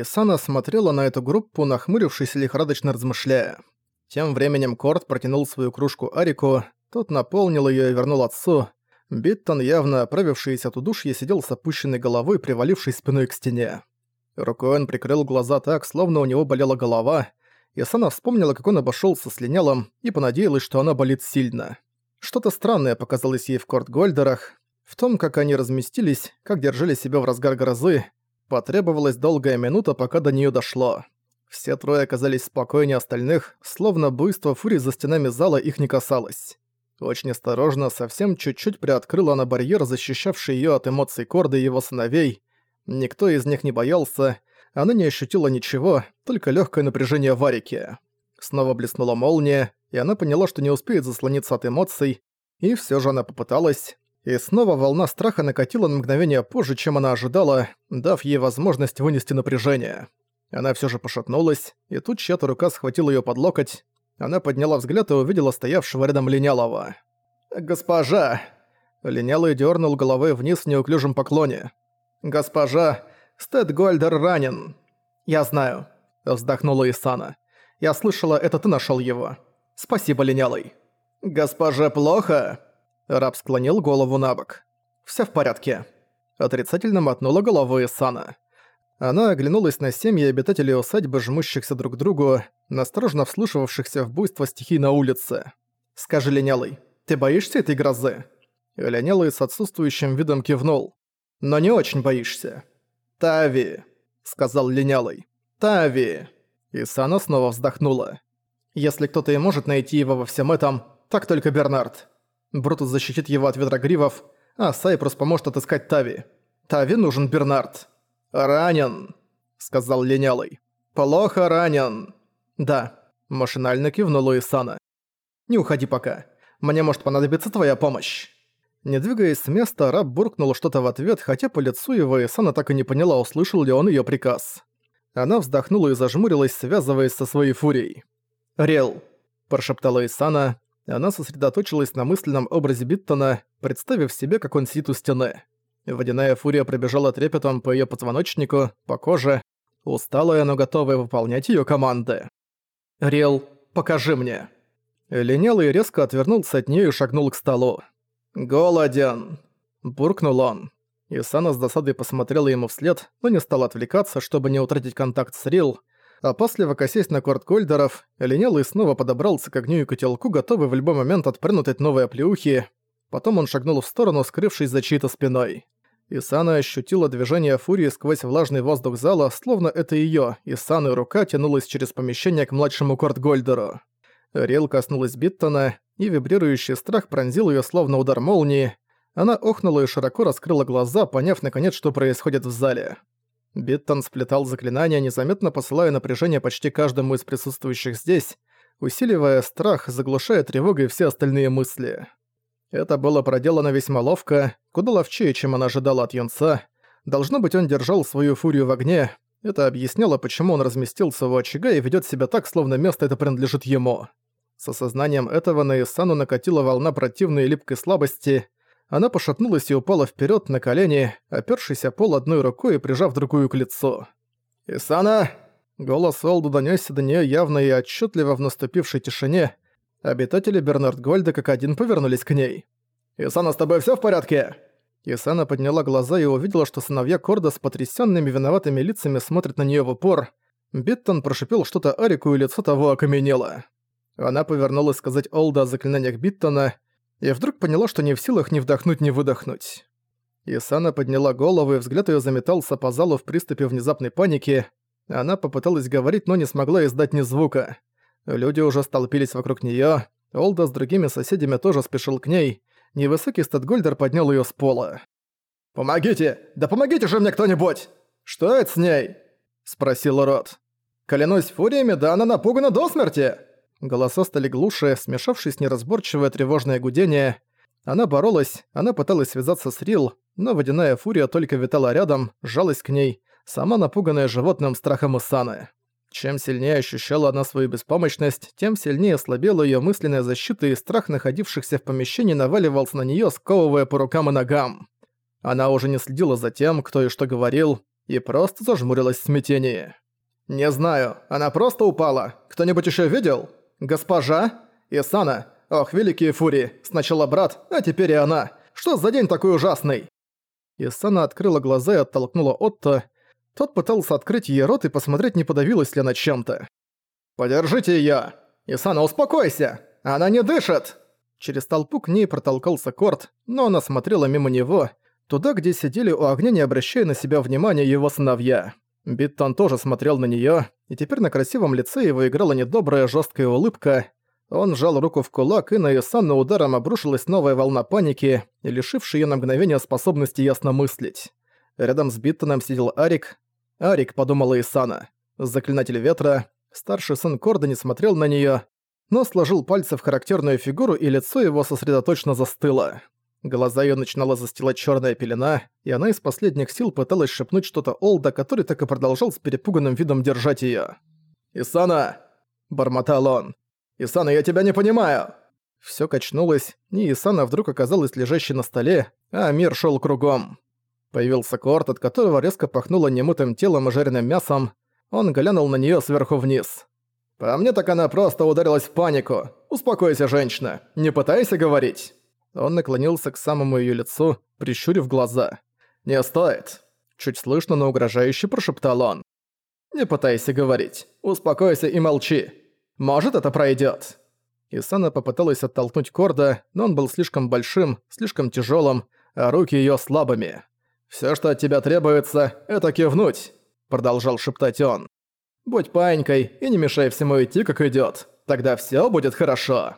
Исана смотрела на эту группу, нахмурившись и лихорадочно размышляя. Тем временем Корт протянул свою кружку Арику, тот наполнил ее и вернул отцу. Биттон, явно оправившийся от удушья, сидел с опущенной головой, привалившись спиной к стене. Рукой он прикрыл глаза так, словно у него болела голова, Исана вспомнила, как он обошёлся с Линялым, и понадеялась, что она болит сильно. Что-то странное показалось ей в Корт-Гольдерах, в том, как они разместились, как держали себя в разгар грозы, потребовалась долгая минута, пока до неё дошло. Все трое оказались спокойнее остальных, словно буйство фури за стенами зала их не касалось. Очень осторожно, совсем чуть-чуть приоткрыла она барьер, защищавший её от эмоций Корда и его сыновей. Никто из них не боялся, она не ощутила ничего, только легкое напряжение в Арике. Снова блеснула молния, и она поняла, что не успеет заслониться от эмоций, и все же она попыталась. И снова волна страха накатила на мгновение позже, чем она ожидала, дав ей возможность вынести напряжение. Она все же пошатнулась, и тут чья-то рука схватила ее под локоть. Она подняла взгляд и увидела стоявшего рядом Линялова. «Госпожа!» Линялый дернул головой вниз в неуклюжем поклоне. «Госпожа, Стэдгольдер ранен». «Я знаю», — вздохнула Исана. «Я слышала, это ты нашел его. Спасибо, линялый». «Госпоже плохо?» Раб склонил голову на бок. «Всё в порядке». Отрицательно мотнула головой Исана. Она оглянулась на семьи обитателей усадьбы, жмущихся друг к другу, насторожно вслушивавшихся в буйство стихий на улице. «Скажи, линялый, ты боишься этой грозы?» Линялый с отсутствующим видом кивнул. «Но не очень боишься». «Тави», — сказал линялый. «Тави». И Сана снова вздохнула. «Если кто-то и может найти его во всем этом, так только Бернард. Брутус защитит его от ветрогривов, а Сайпрос поможет отыскать Тави. Тави нужен Бернард». «Ранен», — сказал линялый. «Плохо ранен». «Да», — машинально кивнула Исана. «Не уходи пока. Мне может понадобиться твоя помощь». Не двигаясь с места, раб буркнул что-то в ответ, хотя по лицу его Исана так и не поняла, услышал ли он её приказ. Она вздохнула и зажмурилась, связываясь со своей фурией. «Рел», – прошептала Исана. Она сосредоточилась на мысленном образе Биттона, представив себе, как он сидит у стены. Водяная фурия пробежала трепетом по её позвоночнику, по коже, усталая, но готовая выполнять её команды. «Рел, покажи мне». Линялый резко отвернулся от неё и шагнул к столу. «Голоден!» – буркнул он. Исана с досадой посмотрела ему вслед, но не стала отвлекаться, чтобы не утратить контакт с Рил, а после вокосесть на корт Кольдеров, линялый снова подобрался к огню и котелку, готовый в любой момент отпрыгнуть от новой оплеухи. Потом он шагнул в сторону, скрывшись за чьей-то спиной. Исана ощутила движение фурии сквозь влажный воздух зала, словно это её, Исаны рука тянулась через помещение к младшему корт Гольдеру. Рил коснулась Биттона, и вибрирующий страх пронзил её словно удар молнии. Она охнула и широко раскрыла глаза, поняв наконец, что происходит в зале. Биттон сплетал заклинания, незаметно посылая напряжение почти каждому из присутствующих здесь, усиливая страх, заглушая тревогой все остальные мысли. Это было проделано весьма ловко, куда ловчее, чем она ожидала от юнца. Должно быть, он держал свою фурию в огне. Это объясняло, почему он разместился у очага и ведёт себя так, словно место это принадлежит ему. С осознанием этого на Исану накатила волна противной липкой слабости. Она пошатнулась и упала вперед на колени, опёршись о пол одной рукой и прижав другую к лицу. «Исана!» Голос Олду донёсся до неё явно и отчетливо в наступившей тишине. Обитатели Бернард Гольда как один повернулись к ней. «Исана, с тобой всё в порядке?» Исана подняла глаза и увидела, что сыновья Корда с потрясёнными виноватыми лицами смотрят на неё в упор. Биттон прошипел что-то Арику, и лицо того окаменело. Она повернулась сказать Олда о заклинаниях Биттона и вдруг поняла, что не в силах ни вдохнуть, ни выдохнуть. Исана подняла голову, и взгляд её заметался по залу в приступе внезапной паники. Она попыталась говорить, но не смогла издать ни звука. Люди уже столпились вокруг неё. Олда с другими соседями тоже спешил к ней. Невысокий Статгольдер поднял её с пола. «Помогите! Да помогите же мне кто-нибудь! Что это с ней?» – спросил Рот. «Клянусь фуриями, да она напугана до смерти!» Голоса стали глуше, смешавшись неразборчивое тревожное гудение. Она боролась, она пыталась связаться с Рил, но водяная фурия только витала рядом, жалась к ней, сама напуганная животным страхом Исаны. Чем сильнее ощущала она свою беспомощность, тем сильнее ослабела её мысленная защита и страх находившихся в помещении наваливался на неё, сковывая по рукам и ногам. Она уже не следила за тем, кто и что говорил. и просто зажмурилась в смятении. «Не знаю, она просто упала. Кто-нибудь еще видел? Госпожа? Исана? Ох, великие фурии. Сначала брат, а теперь и она. Что за день такой ужасный?» Исана открыла глаза и оттолкнула Отто. Тот пытался открыть ей рот и посмотреть, не подавилась ли она чем-то. «Подержите её! Исана, успокойся! Она не дышит!» Через толпу к ней протолкался Корт, но она смотрела мимо него, туда, где сидели у огня, не обращая на себя внимания его сыновья. Биттон тоже смотрел на неё, и теперь на красивом лице его играла недобрая жёсткая улыбка. Он сжал руку в кулак, и на Исану ударом обрушилась новая волна паники, лишившая её на мгновение способности ясно мыслить. Рядом с Биттоном сидел Арик. «Арик», — подумала Исана, — «заклинатель ветра». Старший сын Корда не смотрел на неё, но сложил пальцы в характерную фигуру, и лицо его сосредоточенно застыло. Глаза её начинала застилать чёрная пелена, и она из последних сил пыталась шепнуть что-то Олда, который так и продолжал с перепуганным видом держать её. «Исана!» – бормотал он. «Исана, я тебя не понимаю!» Всё качнулось, и Исана вдруг оказалась лежащей на столе, а мир шёл кругом. Появился корт, от которого резко пахнуло немытым телом и жареным мясом. Он глянул на неё сверху вниз. «По мне так она просто ударилась в панику. Успокойся, женщина, не пытайся говорить». Он наклонился к самому её лицу, прищурив глаза. «Не стоит!» Чуть слышно, но угрожающе прошептал он. «Не пытайся говорить. Успокойся и молчи. Может, это пройдёт». Исана попыталась оттолкнуть Корда, но он был слишком большим, слишком тяжёлым, а руки её слабыми. «Всё, что от тебя требуется, это кивнуть», — продолжал шептать он. «Будь паинькой и не мешай всему идти, как идёт. Тогда всё будет хорошо».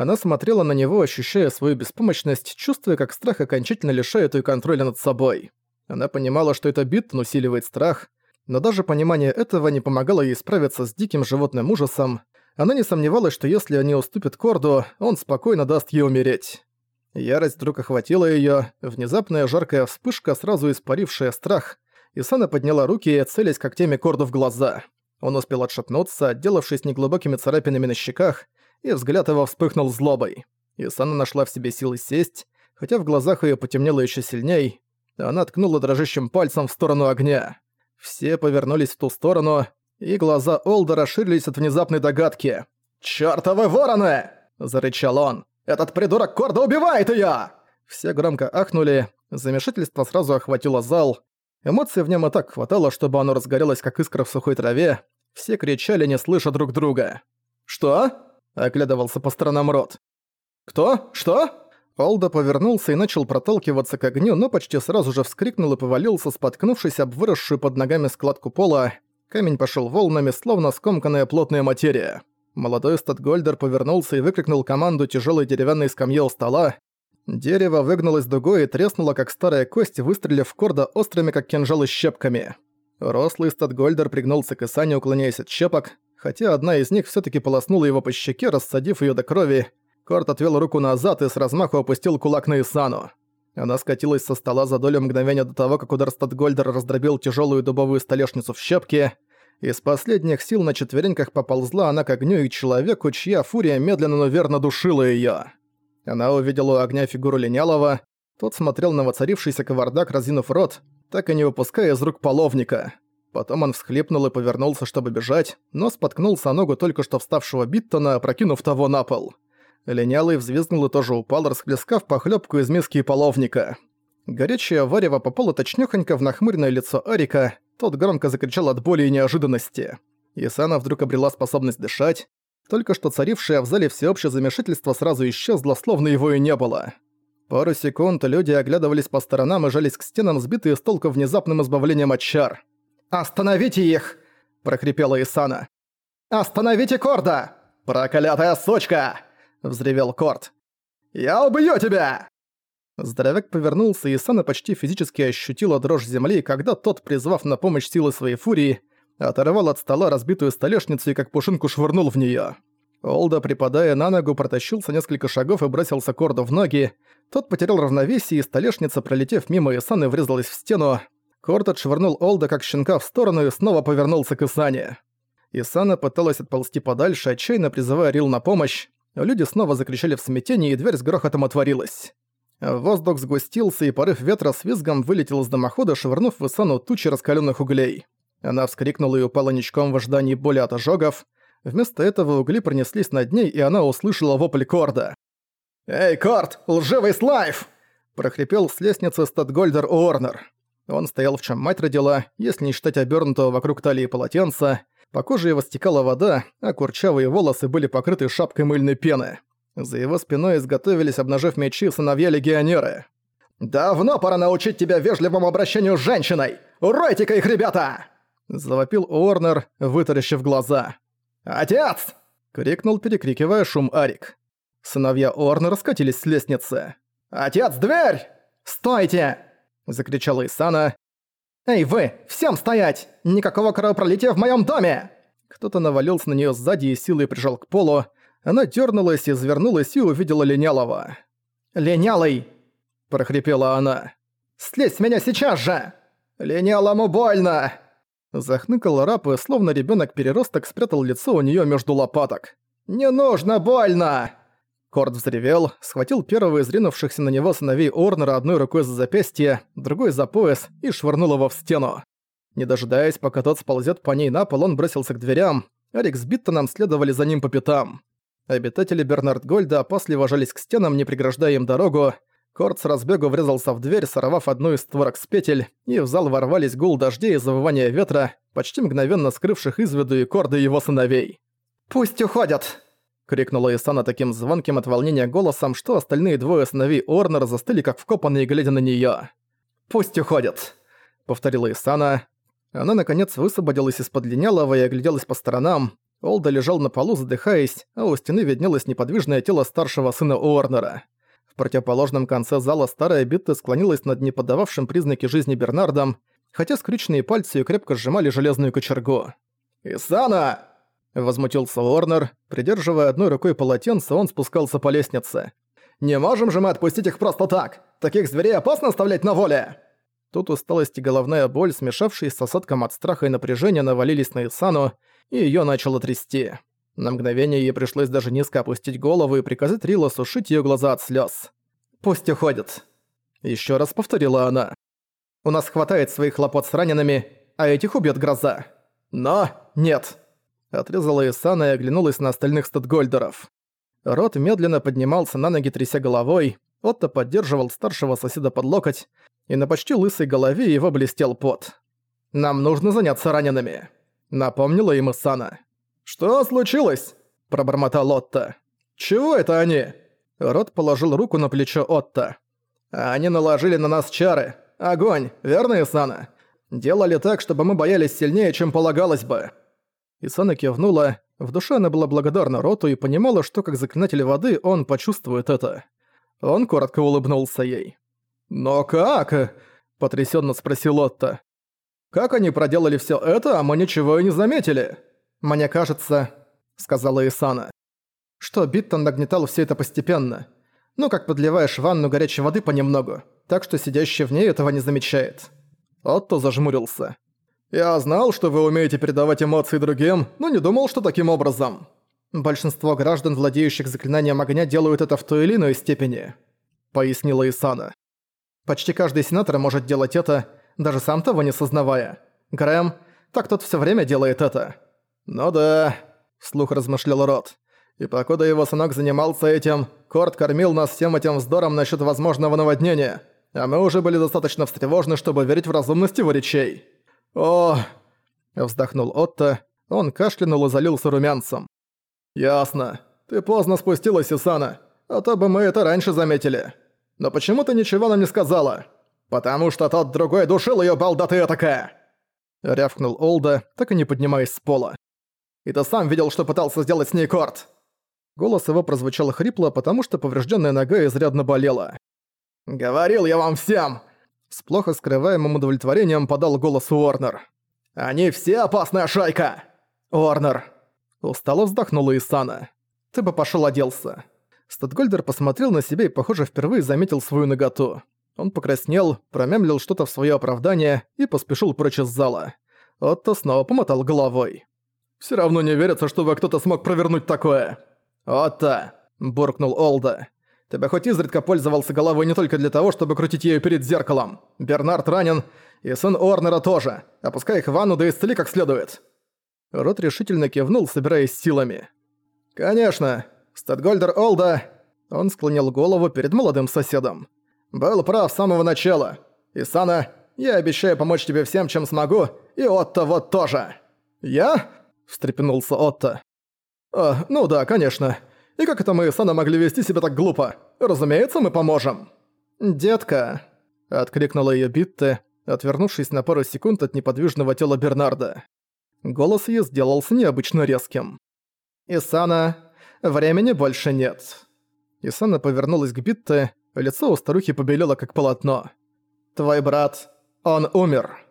Она смотрела на него, ощущая свою беспомощность, чувствуя, как страх окончательно лишает ее контроля над собой. Она понимала, что это Биттон усиливает страх, но даже понимание этого не помогало ей справиться с диким животным ужасом. Она не сомневалась, что если они уступят Корду, он спокойно даст ей умереть. Ярость вдруг охватила её, внезапная жаркая вспышка, сразу испарившая страх, и Сана подняла руки и целясь когтями Корду в глаза. Он успел отшатнуться, отделавшись неглубокими царапинами на щеках, и взгляд его вспыхнул злобой. Исана нашла в себе силы сесть, хотя в глазах её потемнело ещё сильней, она ткнула дрожащим пальцем в сторону огня. Все повернулись в ту сторону, и глаза Олда расширились от внезапной догадки. «Чёртовы вороны!» – зарычал он. «Этот придурок Корда убивает её!» Все громко ахнули, замешательство сразу охватило зал. Эмоций в нем и так хватало, чтобы оно разгорелось, как искра в сухой траве. Все кричали, не слыша друг друга. «Что?» Оглядывался по сторонам рот. «Кто? Что?» Олда повернулся и начал проталкиваться к огню, но почти сразу же вскрикнул и повалился, споткнувшись об выросшую под ногами складку пола. Камень пошел волнами, словно скомканная плотная материя. Молодой Статгольдер повернулся и выкрикнул команду тяжелой деревянной скамьи у стола. Дерево выгнулось дугой и треснуло, как старая кость, выстрелив в Корда острыми, как кинжалы, щепками. Рослый Статгольдер пригнулся к Исане, уклоняясь от щепок, хотя одна из них все таки полоснула его по щеке, рассадив ее до крови. Корт отвел руку назад и с размаху опустил кулак на Исану. Она скатилась со стола за долю мгновения до того, как удар Статгольдер раздробил тяжелую дубовую столешницу в щепки. Из последних сил на четвереньках поползла она к огню и человеку, чья фурия медленно, но верно душила ее. Она увидела у огня фигуру Линялова. Тот смотрел на воцарившийся кавардак, разинув рот, так и не выпуская из рук половника. Потом он всхлипнул и повернулся, чтобы бежать, но споткнулся о ногу только что вставшего Биттона, опрокинув того на пол. Линялый взвизгнул и тоже упал, расхлескав похлёбку из миски половника. Горячее варево попало точнёхонько в нахмуренное лицо Арика, тот громко закричал от боли и неожиданности. Исана вдруг обрела способность дышать, только что царившее в зале всеобщее замешательство сразу исчезло, словно его и не было. Пару секунд люди оглядывались по сторонам и жались к стенам, сбитые с толку внезапным избавлением от чар. «Остановите их!» – прохрипела Исана. «Остановите Корда! Проклятая сучка!» – взревел Корд. «Я убью тебя!» Здоровяк повернулся, и Исана почти физически ощутила дрожь земли, когда тот, призвав на помощь силы своей фурии, оторвал от стола разбитую столешницу и как пушинку швырнул в неё. Олда, припадая на ногу, протащился несколько шагов и бросился Корду в ноги. Тот потерял равновесие, и столешница, пролетев мимо Исаны, врезалась в стену. Корт отшвырнул Олда как щенка в сторону и снова повернулся к Исане. Исана пыталась отползти подальше, отчаянно призывая Рил на помощь. Люди снова закричали в смятении, и дверь с грохотом отворилась. Воздух сгустился, и порыв ветра с визгом вылетел из дымохода, швырнув в Исану тучи раскаленных углей. Она вскрикнула и упала ничком в ожидании боли от ожогов. Вместо этого угли пронеслись над ней, и она услышала вопль Корда. «Эй, Корд, лживый слайв!» прохрипел с лестницы Статгольдер Уорнер. Он стоял в чем мать родила, если не считать обернутого вокруг талии полотенца. По коже его стекала вода, а курчавые волосы были покрыты шапкой мыльной пены. За его спиной изготовились, обнажив мечи, сыновья-легионеры. «Давно пора научить тебя вежливому обращению с женщиной! Уройте-ка их, ребята!» Завопил Уорнер, вытаращив глаза. «Отец!» — крикнул, перекрикивая шум Арик. Сыновья Уорнера скатились с лестницы. «Отец, дверь! Стойте!» — закричала Исана. «Эй, вы! Всем стоять! Никакого кровопролития в моем доме!» Кто-то навалился на нее сзади и силой прижал к полу. Она дернулась, извернулась и увидела Линялого. «Линялый!» – прохрипела она. «Слезь с меня сейчас же!» «Линялому больно!» Захныкал раб и словно ребенок переросток спрятал лицо у нее между лопаток. «Не нужно больно!» Корд взревел, схватил первого из ринувшихся на него сыновей Орнера одной рукой за запястье, другой за пояс и швырнул его в стену. Не дожидаясь, пока тот сползет по ней на пол, он бросился к дверям. Арик с Биттоном следовали за ним по пятам. Обитатели Бернард Гольда опасливо жались к стенам, не преграждая им дорогу. Корт с разбегу врезался в дверь, сорвав одну из створок с петель, и в зал ворвались гул дождей и завывание ветра, почти мгновенно скрывших из виду и Корда его сыновей. «Пусть уходят!» Крикнула Исана таким звонким от волнения голосом, что остальные двое сыновей Орнера застыли как вкопанные, глядя на неё. «Пусть уходят», — повторила Исана. Она, наконец, высвободилась из-под линялого и огляделась по сторонам. Олда лежал на полу, задыхаясь, а у стены виднелось неподвижное тело старшего сына Уорнера. В противоположном конце зала старая Битта склонилась над неподававшим признаки жизни Бернардом, хотя скрюченные пальцы её крепко сжимали железную кочергу. «Исана!» Возмутился Уорнер. Придерживая одной рукой полотенце, он спускался по лестнице. «Не можем же мы отпустить их просто так! Таких зверей опасно оставлять на воле!» Тут усталость и головная боль, смешавшись с осадком от страха и напряжения, навалились на Исану, и её начало трясти. На мгновение ей пришлось даже низко опустить голову и приказать Рила сушить её глаза от слёз. «Пусть уходит!» Ещё раз повторила она. «У нас хватает своих хлопот с ранеными, а этих убьёт гроза. Но нет!» Отрезала Исана и оглянулась на остальных статгольдеров. Рот медленно поднимался на ноги, тряся головой. Отто поддерживал старшего соседа под локоть, и на почти лысой голове его блестел пот. «Нам нужно заняться ранеными», — напомнила им Исана. «Что случилось?» — пробормотал Отто. «Чего это они?» Рот положил руку на плечо Отто. «Они наложили на нас чары. Огонь, верно, Исана? Делали так, чтобы мы боялись сильнее, чем полагалось бы». Исана кивнула. В душе она была благодарна Роту и понимала, что как заклинатель воды он почувствует это. Он коротко улыбнулся ей. «Но как?» – потрясенно спросил Отто. «Как они проделали все это, а мы ничего и не заметили?» «Мне кажется», – сказала Исана, – «что Биттон нагнетал все это постепенно. Ну, как подливаешь в ванну горячей воды понемногу, так что сидящий в ней этого не замечает». Отто зажмурился. «Я знал, что вы умеете передавать эмоции другим, но не думал, что таким образом. Большинство граждан, владеющих заклинанием огня, делают это в той или иной степени», — пояснила Исана. «Почти каждый сенатор может делать это, даже сам того не сознавая. Грэм, так тот все время делает это». «Ну да», — вслух размышлял Рот. «И покуда его сынок занимался этим, Корт кормил нас всем этим вздором насчет возможного наводнения, а мы уже были достаточно встревожены, чтобы верить в разумность его речей». «О!» – вздохнул Отто. Он кашлянул и залился румянцем. «Ясно. Ты поздно спустилась, Исана. А то бы мы это раньше заметили. Но почему ты ничего нам не сказала? Потому что тот другой душил её, балда ты такая!» Рявкнул Олда, так и не поднимаясь с пола. «И ты сам видел, что пытался сделать с ней Корт!» Голос его прозвучал хрипло, потому что поврежденная нога изрядно болела. «Говорил я вам всем! С плохо скрываемым удовлетворением подал голос Уорнер. «Они все опасная шайка!» «Уорнер!» Устало вздохнула Исана. «Ты бы пошёл оделся». Статгольдер посмотрел на себя и, похоже, впервые заметил свою наготу. Он покраснел, промямлил что-то в своё оправдание и поспешил прочь из зала. Отто снова помотал головой. «Всё равно не верится, чтобы кто-то смог провернуть такое!» «Отто!» – буркнул Олда. Ты бы хоть изредка пользовался головой не только для того, чтобы крутить ею перед зеркалом. Бернард ранен, и сын Орнера тоже. Опускай их в ванну да исцели как следует». Рот решительно кивнул, собираясь силами. «Конечно. Статгольдер Олда...» Он склонил голову перед молодым соседом. «Был прав с самого начала. Исана, я обещаю помочь тебе всем, чем смогу, и Отто вот тоже». «Я?» – встрепенулся Отто. «А, ну да, конечно. И как это мы с Анна могли вести себя так глупо? Разумеется, мы поможем». «Детка», — откликнула её Битте, отвернувшись на пару секунд от неподвижного тела Бернарда. Голос её сделался необычно резким. «Исана, времени больше нет». Исана повернулась к Битте, лицо у старухи побелело как полотно. «Твой брат, он умер».